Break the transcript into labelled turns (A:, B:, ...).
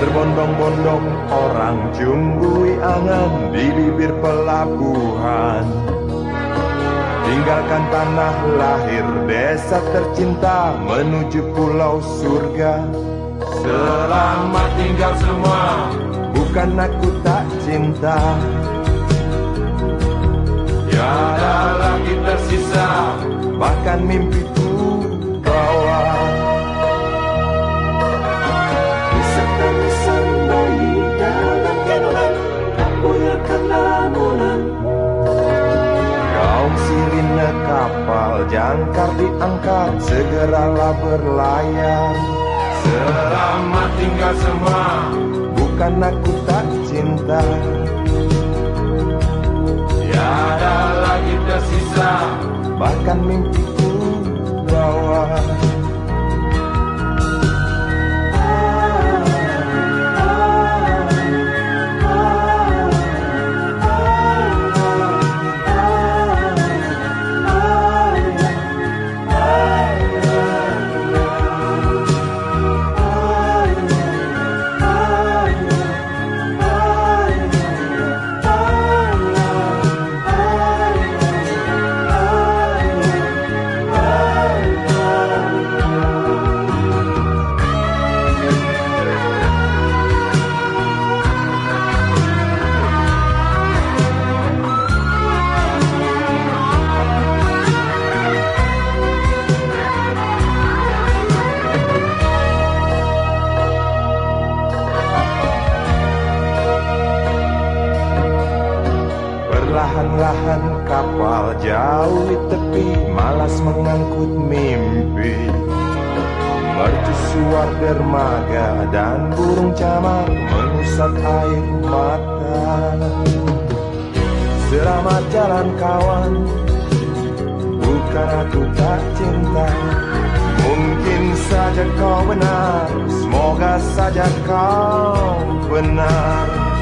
A: berbondong-bondong orang jumbui angan di bibir pelabuhan. Tinggalkan tanah lahir desa tercinta menuju pulau surga.
B: Selamat tinggal semua.
A: Bukan aku tak cinta.
B: Tiada lagi tersisa
A: Bahkan mimpiku Kaum sirine kapal jangkar diangkat Segeralah berlayar.
B: Selamat tinggal semua.
A: Bukan aku tak cinta.
B: Tiada lagi tersisa.
A: Bahkan mimpiku Perlahan-lahan kapal jauh di tepi Malas mengangkut mimpi. Mercusuar dermaga dan burung camar Mengusap air mata. Selamat jalan kawan. Bukan aku tak cinta. Mungkin saja kau benar. Semoga saja kau benar